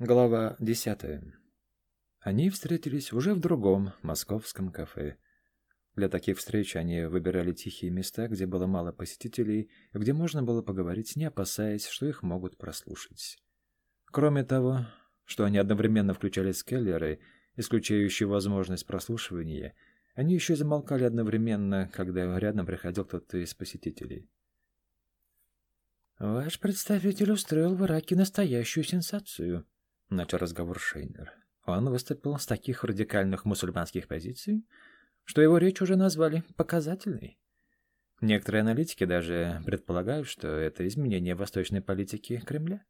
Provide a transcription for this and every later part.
Глава десятая. Они встретились уже в другом московском кафе. Для таких встреч они выбирали тихие места, где было мало посетителей, где можно было поговорить, не опасаясь, что их могут прослушать. Кроме того, что они одновременно включали скеллеры, исключающие возможность прослушивания, они еще замолкали одновременно, когда рядом приходил кто-то из посетителей. «Ваш представитель устроил в Ираке настоящую сенсацию», — начал разговор Шейнер. Он выступил с таких радикальных мусульманских позиций, что его речь уже назвали показательной. Некоторые аналитики даже предполагают, что это изменение восточной политики Кремля.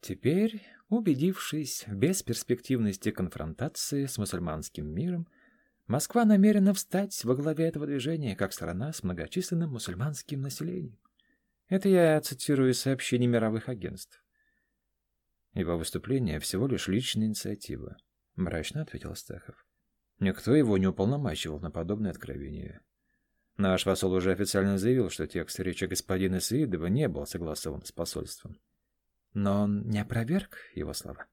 Теперь, убедившись в бесперспективности конфронтации с мусульманским миром, Москва намерена встать во главе этого движения как страна с многочисленным мусульманским населением. Это я цитирую из сообщений мировых агентств. Его выступление всего лишь личная инициатива, мрачно ответил Стахов. Никто его не уполномачивал на подобное откровение. Наш посол уже официально заявил, что текст речи господина Саидова не был согласован с посольством. Но он не опроверг его слова,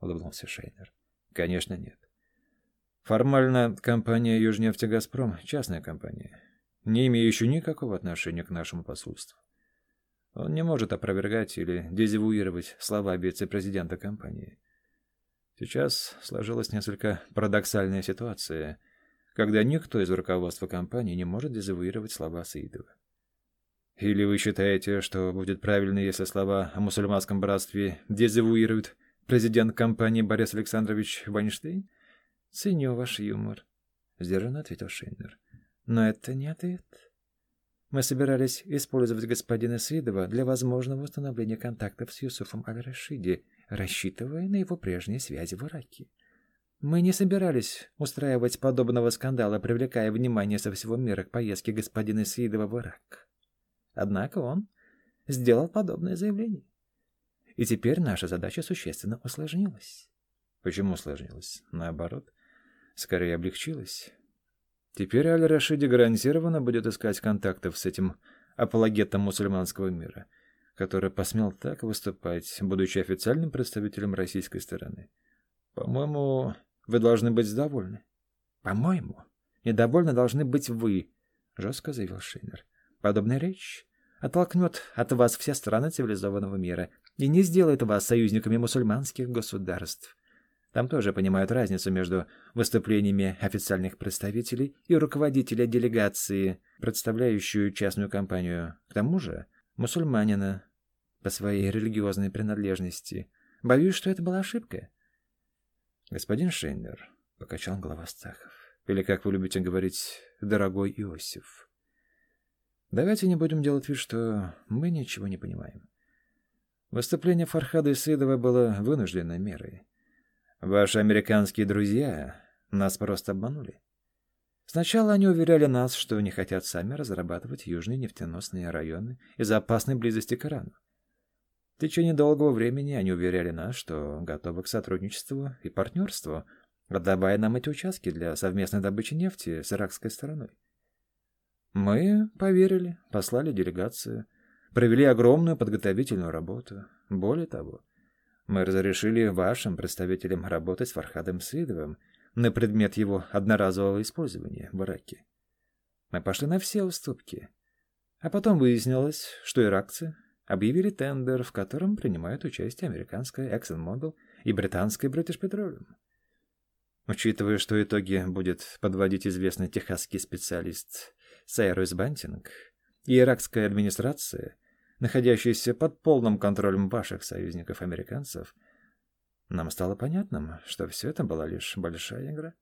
улыбнулся Шейнер. Конечно, нет. Формально компания Южнефть Газпром частная компания, не имеющая никакого отношения к нашему посольству. Он не может опровергать или дезавуировать слова вице-президента компании. Сейчас сложилась несколько парадоксальная ситуация, когда никто из руководства компании не может дезавуировать слова Саидова. Или вы считаете, что будет правильно, если слова о мусульманском братстве дезавуирует президент компании Борис Александрович Вайнштейн? Ценю ваш юмор, — сдержанно ответил Шейнер. Но это не ответ. Мы собирались использовать господина Свидова для возможного установления контактов с Юсуфом Аль-Рашиди, рассчитывая на его прежние связи в Ираке. Мы не собирались устраивать подобного скандала, привлекая внимание со всего мира к поездке господина Свидова в Ирак. Однако он сделал подобное заявление. И теперь наша задача существенно усложнилась. Почему усложнилась? Наоборот, скорее облегчилась. Теперь Аль-Рашиди гарантированно будет искать контактов с этим апологетом мусульманского мира, который посмел так выступать, будучи официальным представителем российской стороны. По-моему, вы должны быть довольны. По-моему, недовольны должны быть вы, жестко заявил Шейнер. Подобная речь оттолкнет от вас все страны цивилизованного мира и не сделает вас союзниками мусульманских государств. Там тоже понимают разницу между выступлениями официальных представителей и руководителя делегации, представляющую частную компанию. К тому же мусульманина по своей религиозной принадлежности. Боюсь, что это была ошибка. Господин Шейнер, — покачал глава Стахов, — или, как вы любите говорить, дорогой Иосиф. Давайте не будем делать вид, что мы ничего не понимаем. Выступление Фархада Исыдова было вынужденной мерой. Ваши американские друзья нас просто обманули. Сначала они уверяли нас, что не хотят сами разрабатывать южные нефтеносные районы из-за опасной близости к Ирану. В течение долгого времени они уверяли нас, что готовы к сотрудничеству и партнерству, отдавая нам эти участки для совместной добычи нефти с иракской стороной. Мы поверили, послали делегацию, провели огромную подготовительную работу. Более того, мы разрешили вашим представителям работать с Фархадом Сидовым на предмет его одноразового использования в Ираке. Мы пошли на все уступки. А потом выяснилось, что иракцы объявили тендер, в котором принимают участие американская ExxonMobil и британская British Petroleum. Учитывая, что итоги будет подводить известный техасский специалист Сайрус Бантинг и иракская администрация, находящийся под полным контролем ваших союзников-американцев, нам стало понятным, что все это была лишь большая игра.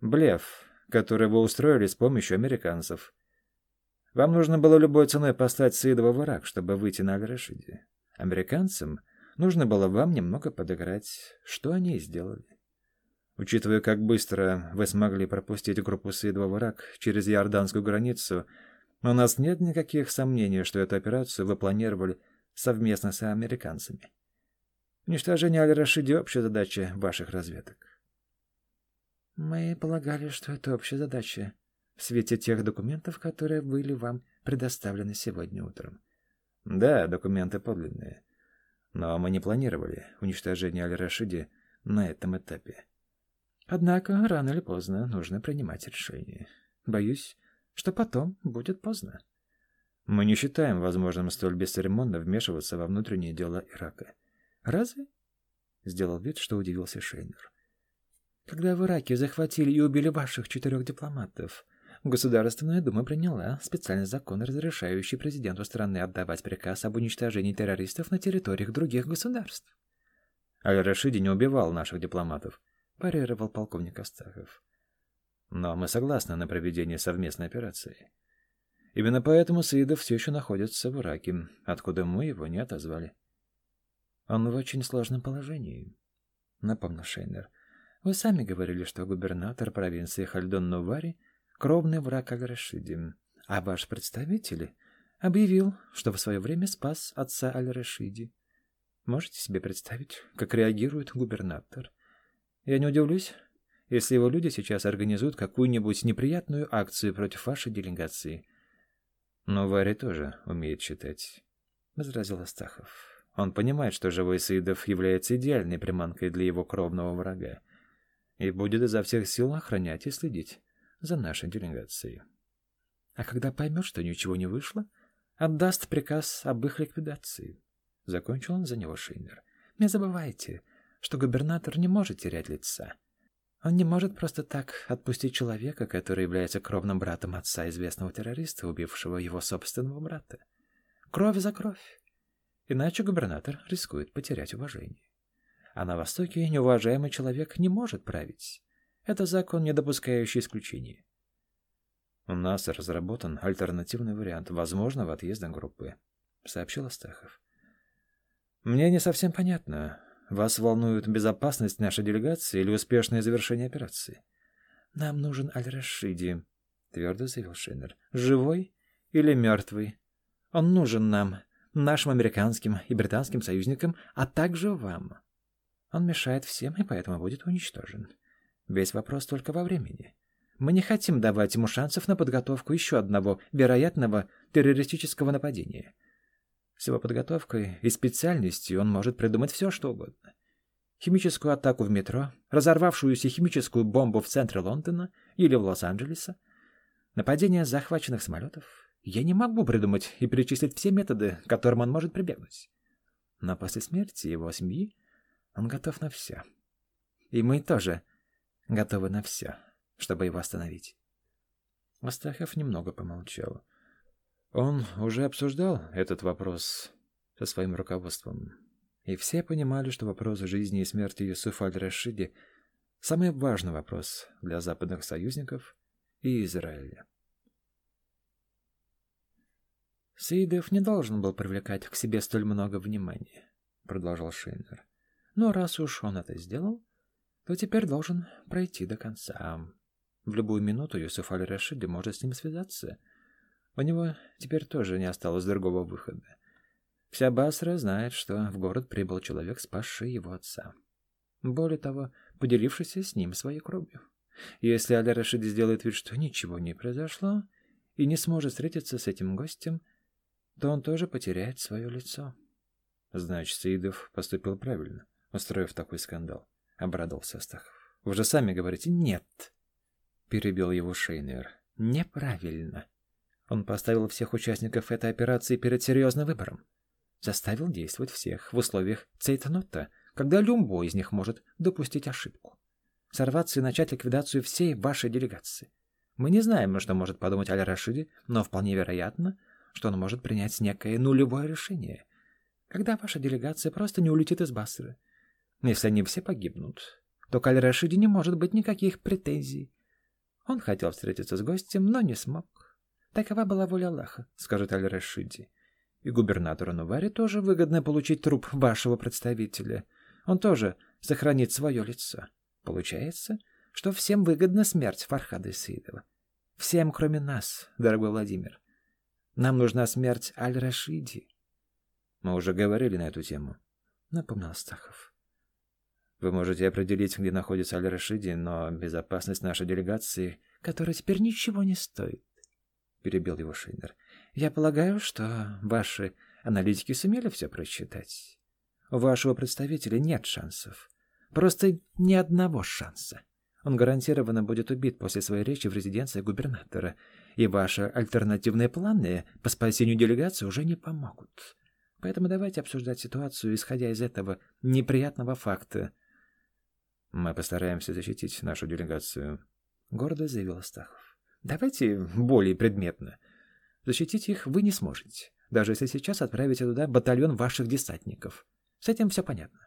Блеф, который вы устроили с помощью американцев. Вам нужно было любой ценой послать Саидова в Ирак, чтобы выйти на Аль-Рашиде. Американцам нужно было вам немного подыграть, что они и сделали. Учитывая, как быстро вы смогли пропустить группу Саидова в Ирак через иорданскую границу, у нас нет никаких сомнений, что эту операцию вы планировали совместно с американцами. Уничтожение Аль-Рашиди — общая задача ваших разведок. Мы полагали, что это общая задача в свете тех документов, которые были вам предоставлены сегодня утром. Да, документы подлинные. Но мы не планировали уничтожение Аль-Рашиди на этом этапе. Однако рано или поздно нужно принимать решение. Боюсь, что потом будет поздно. Мы не считаем возможным столь бесцеремонно вмешиваться во внутренние дела Ирака. Разве? Сделал вид, что удивился Шейнер. Когда в Ираке захватили и убили ваших четырех дипломатов, Государственная Дума приняла специальный закон, разрешающий президенту страны отдавать приказ об уничтожении террористов на территориях других государств. Аль-Рашиди не убивал наших дипломатов, парировал полковник Астахов. Но мы согласны на проведение совместной операции. Именно поэтому Саидов все еще находится в Ираке, откуда мы его не отозвали. Он в очень сложном положении, напомнил Шейнер. Вы сами говорили, что губернатор провинции Хальдон-Нувари — кровный враг Аль-Рашиди, а ваш представитель объявил, что в свое время спас отца Аль-Рашиди. Можете себе представить, как реагирует губернатор? Я не удивлюсь, если его люди сейчас организуют какую-нибудь неприятную акцию против вашей делегации. Но Варя тоже умеет читать, — возразил Астахов. Он понимает, что живой Саидов является идеальной приманкой для его кровного врага и будет изо всех сил охранять и следить за нашей делегацией. А когда поймет, что ничего не вышло, отдаст приказ об их ликвидации. Закончил он за него Шейнер. Не забывайте, что губернатор не может терять лица. Он не может просто так отпустить человека, который является кровным братом отца известного террориста, убившего его собственного брата. Кровь за кровь. Иначе губернатор рискует потерять уважение. А на Востоке неуважаемый человек не может править. Это закон, не допускающий исключений. У нас разработан альтернативный вариант возможного отъезда группы, сообщил Астахов. Мне не совсем понятно, вас волнует безопасность нашей делегации или успешное завершение операции? Нам нужен Аль-Рашиди, твердо заявил Шейнер. Живой или мертвый? Он нужен нам, нашим американским и британским союзникам, а также вам. Он мешает всем и поэтому будет уничтожен. Весь вопрос только во времени. Мы не хотим давать ему шансов на подготовку еще одного вероятного террористического нападения. С его подготовкой и специальностью он может придумать все, что угодно. Химическую атаку в метро, разорвавшуюся химическую бомбу в центре Лондона или в Лос-Анджелесе, нападение захваченных самолетов. Я не могу придумать и перечислить все методы, к которым он может прибегнуть. Но после смерти его семьи он готов на все. И мы тоже готовы на все, чтобы его остановить. Астахов немного помолчал. Он уже обсуждал этот вопрос со своим руководством, и все понимали, что вопрос жизни и смерти Юсуфа аль-Рашиди – самый важный вопрос для западных союзников и Израиля. «Саидов не должен был привлекать к себе столь много внимания», — продолжал Шейнер. «Но раз уж он это сделал, то теперь должен пройти до конца. В любую минуту Юсуф аль-Рашиди может с ним связаться, у него теперь тоже не осталось другого выхода. Вся Басра знает, что в город прибыл человек, спасший его отца. Более того, поделившийся с ним своей кровью. Если Аля-Рашид сделает вид, что ничего не произошло, и не сможет встретиться с этим гостем, то он тоже потеряет свое лицо. Значит, Саидов поступил правильно, устроив такой скандал. Обрадовался Астахов. Вы же сами говорите «нет», — перебил его Шейнер. «Неправильно». Он поставил всех участников этой операции перед серьезным выбором. Заставил действовать всех в условиях цейтнота, когда любой из них может допустить ошибку. Сорваться и начать ликвидацию всей вашей делегации. Мы не знаем, что может подумать Аль-Рашиди, но вполне вероятно, что он может принять некое нулевое решение, когда ваша делегация просто не улетит из Басры. Если они все погибнут, то к Аль-Рашиди не может быть никаких претензий. Он хотел встретиться с гостем, но не смог. Такова была воля Аллаха, скажет Аль-Рашиди. И губернатору Нувари тоже выгодно получить труп вашего представителя. Он тоже сохранит свое лицо. Получается, что всем выгодна смерть Фархада Исаидова. Всем, кроме нас, дорогой Владимир. Нам нужна смерть Аль-Рашиди. Мы уже говорили на эту тему, напомнил Стахов. Вы можете определить, где находится Аль-Рашиди, но безопасность нашей делегации, которая теперь ничего не стоит, — перебил его Шейнер. «Я полагаю, что ваши аналитики сумели все прочитать. У вашего представителя нет шансов. Просто ни одного шанса. Он гарантированно будет убит после своей речи в резиденции губернатора, и ваши альтернативные планы по спасению делегации уже не помогут. Поэтому давайте обсуждать ситуацию, исходя из этого неприятного факта. Мы постараемся защитить нашу делегацию, — гордо заявил Астахов. Давайте более предметно. Защитить их вы не сможете, даже если сейчас отправите туда батальон ваших десантников. С этим все понятно.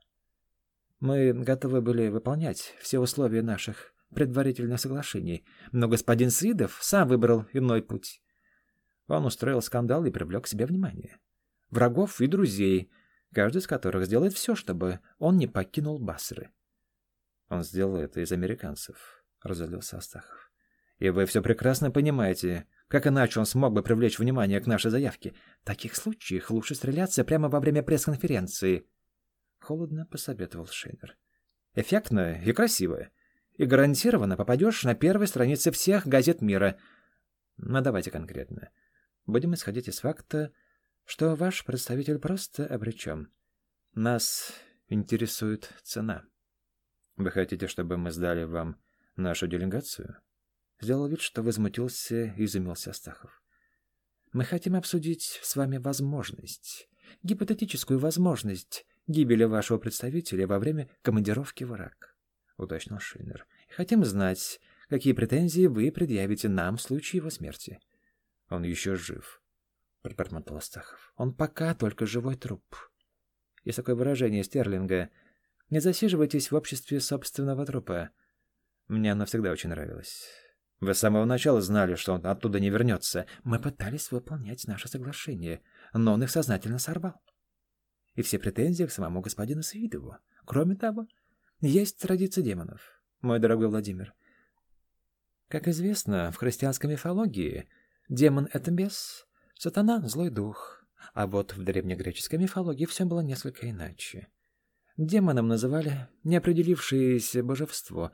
Мы готовы были выполнять все условия наших предварительных соглашений, но господин Свидов сам выбрал иной путь. Он устроил скандал и привлек к себе внимание. Врагов и друзей, каждый из которых сделает все, чтобы он не покинул Басры. Он сделал это из американцев, — разозлился Астахов. И вы все прекрасно понимаете, как иначе он смог бы привлечь внимание к нашей заявке. В таких случаях лучше стреляться прямо во время пресс-конференции —— холодно посоветовал Шейнер. «Эффектно и красиво. И гарантированно попадешь на первой странице всех газет мира. Но давайте конкретно. Будем исходить из факта, что ваш представитель просто обречен. Нас интересует цена. Вы хотите, чтобы мы сдали вам нашу делегацию?» Сделал вид, что возмутился и изумился Астахов. «Мы хотим обсудить с вами возможность, гипотетическую возможность гибели вашего представителя во время командировки в Ирак», — уточнил Шиннер. «Хотим знать, какие претензии вы предъявите нам в случае его смерти». «Он еще жив», — пробормотал Астахов. «Он пока только живой труп». Есть такое выражение Стерлинга «Не засиживайтесь в обществе собственного трупа». Мне оно всегда очень нравилось. Вы с самого начала знали, что он оттуда не вернется. Мы пытались выполнять наше соглашение, но он их сознательно сорвал и все претензии к самому господину Свидову. Кроме того, есть традиция демонов, мой дорогой Владимир. Как известно, в христианской мифологии демон — это бес, сатана — злой дух, а вот в древнегреческой мифологии все было несколько иначе. Демоном называли неопределившееся божество,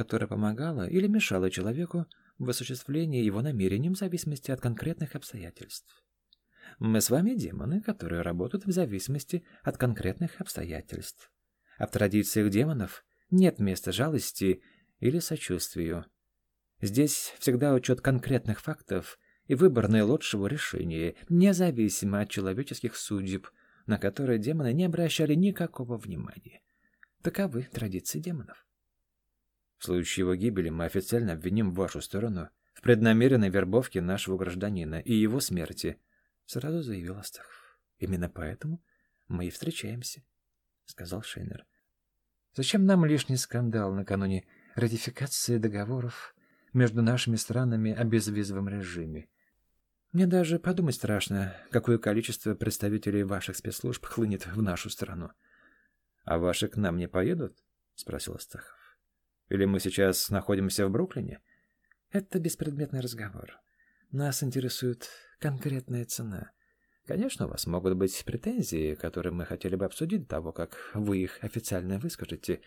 которое помогало или мешало человеку в осуществлении его намерений в зависимости от конкретных обстоятельств. Мы с вами демоны, которые работают в зависимости от конкретных обстоятельств. А в традициях демонов нет места жалости или сочувствию. Здесь всегда учет конкретных фактов и выбор наилучшего решения, независимо от человеческих судеб, на которые демоны не обращали никакого внимания. Таковы традиции демонов. В случае его гибели мы официально обвиним вашу сторону в преднамеренной вербовке нашего гражданина и его смерти – Сразу заявил Астахов. Именно поэтому мы и встречаемся, сказал Шейнер. Зачем нам лишний скандал накануне ратификации договоров между нашими странами о безвизовом режиме? Мне даже подумать страшно, какое количество представителей ваших спецслужб хлынет в нашу страну. — А ваши к нам не поедут? — спросил Астахов. — Или мы сейчас находимся в Бруклине? — Это беспредметный разговор. Нас интересует конкретная цена. Конечно, у вас могут быть претензии, которые мы хотели бы обсудить до того, как вы их официально выскажете.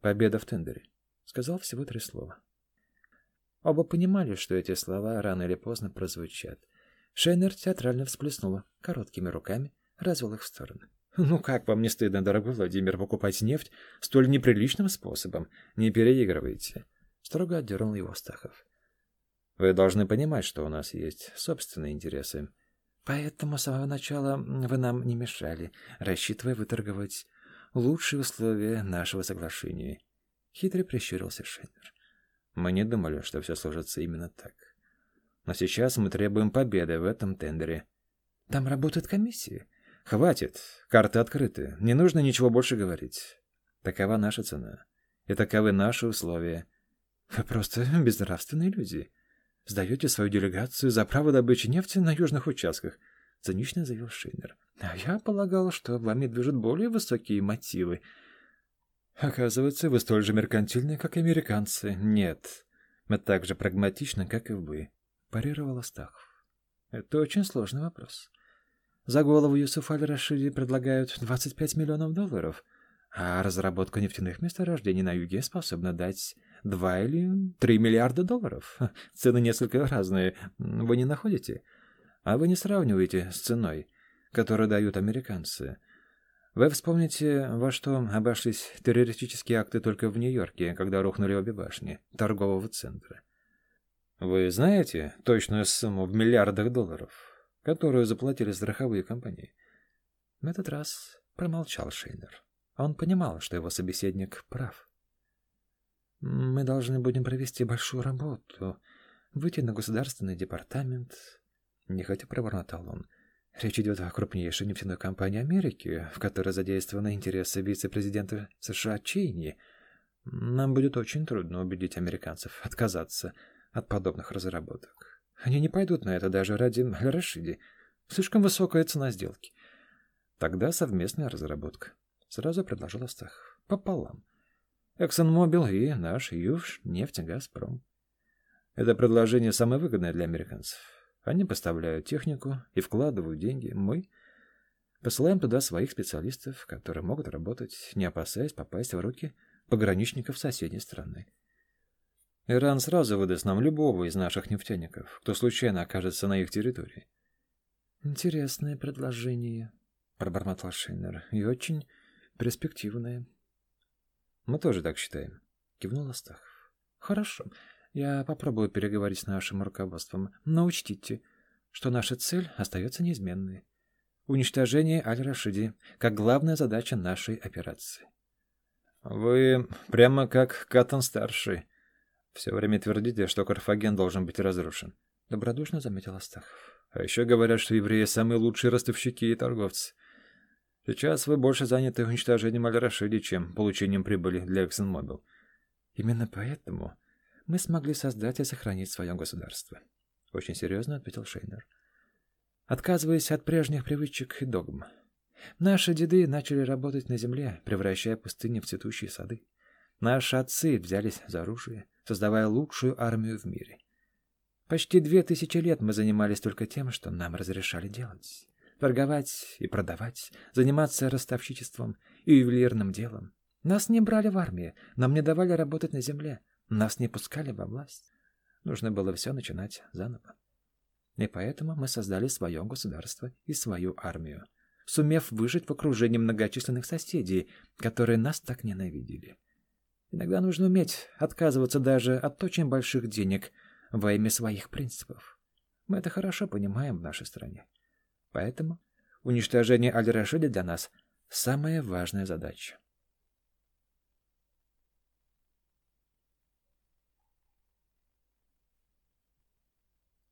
Победа в тендере. Сказал всего три слова. Оба понимали, что эти слова рано или поздно прозвучат. Шейнер театрально всплеснула короткими руками, развел их в стороны. «Ну как вам не стыдно, дорогой Владимир, покупать нефть столь неприличным способом? Не переигрывайте!» Строго отдернул его Стахов. Вы должны понимать, что у нас есть собственные интересы. Поэтому с самого начала вы нам не мешали, рассчитывая выторговать лучшие условия нашего соглашения. Хитрый прищурился Шейнер. Мы не думали, что все сложится именно так. Но сейчас мы требуем победы в этом тендере. Там работает комиссия. Хватит, карты открыты, не нужно ничего больше говорить. Такова наша цена. И таковы наши условия. Вы просто безнравственные люди. Сдаете свою делегацию за право добычи нефти на южных участках, — цинично заявил Шиннер. А я полагал, что вами движут более высокие мотивы. Оказывается, вы столь же меркантильны, как и американцы. Нет, мы так же прагматичны, как и вы, — парировал Астахов. Это очень сложный вопрос. За голову Юсуф Аль-Рашиди предлагают 25 миллионов долларов, а разработка нефтяных месторождений на юге способна дать Два или три миллиарда долларов. Цены несколько разные, вы не находите? А вы не сравниваете с ценой, которую дают американцы. Вы вспомните, во что обошлись террористические акты только в Нью-Йорке, когда рухнули обе башни торгового центра. Вы знаете точную сумму в миллиардах долларов, которую заплатили страховые компании? В этот раз промолчал Шейнер. Он понимал, что его собеседник прав. Мы должны будем провести большую работу, выйти на государственный департамент. Нехотя пробормотал он. Речь идет о крупнейшей нефтяной компании Америки, в которой задействованы интересы вице-президента США Чейни. Нам будет очень трудно убедить американцев отказаться от подобных разработок. Они не пойдут на это даже ради Рашиди. Слишком высокая цена сделки. Тогда совместная разработка. Сразу предложил Астахов. Пополам. ExxonMobil и наш Юж нефть-Газпром. Это предложение самое выгодное для американцев. Они поставляют технику и вкладывают деньги. Мы посылаем туда своих специалистов, которые могут работать, не опасаясь попасть в руки пограничников соседней страны. Иран сразу выдаст нам любого из наших нефтяников, кто случайно окажется на их территории. «Интересное предложение», — пробормотал Шейнер, — «и очень перспективное». «Мы тоже так считаем», — кивнул Астахов. «Хорошо. Я попробую переговорить с нашим руководством, но учтите, что наша цель остается неизменной. Уничтожение Аль-Рашиди как главная задача нашей операции. Вы прямо как Каттон-старший. Все время твердите, что Карфаген должен быть разрушен. Добродушно заметил Астахов. А еще говорят, что евреи самые лучшие ростовщики и торговцы. Сейчас вы больше заняты уничтожением Аль-Рашиди, чем получением прибыли для ExxonMobil. Именно поэтому мы смогли создать и сохранить свое государство. Очень серьезно ответил Шейнер. Отказываясь от прежних привычек и догм. Наши деды начали работать на земле, превращая пустыни в цветущие сады. Наши отцы взялись за оружие, создавая лучшую армию в мире. Почти две тысячи лет мы занимались только тем, что нам разрешали делать. Торговать и продавать, заниматься ростовщичеством и ювелирным делом. Нас не брали в армии, нам не давали работать на земле. Нас не пускали во власть. Нужно было все начинать заново. И поэтому мы создали свое государство и свою армию, сумев выжить в окружении многочисленных соседей, которые нас так ненавидели. Иногда нужно уметь отказываться даже от очень больших денег во имя своих принципов. Мы это хорошо понимаем в нашей стране. Поэтому уничтожение Аль-Рашида для нас – самая важная задача.